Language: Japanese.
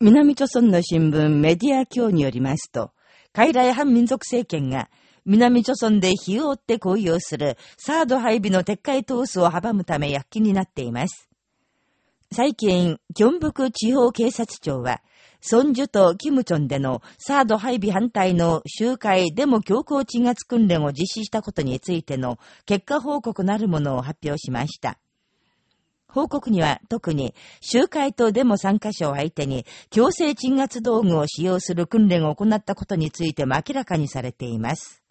南朝村の新聞メディア協によりますと、海来反民族政権が南朝村で火を追って行為をするサード配備の撤回闘争を阻むため躍起になっています。最近、京北地方警察庁は、孫樹とキムチョンでのサード配備反対の集会デモ強行鎮圧訓練を実施したことについての結果報告なるものを発表しました。報告には特に集会とデモ参加者を相手に強制鎮圧道具を使用する訓練を行ったことについても明らかにされています。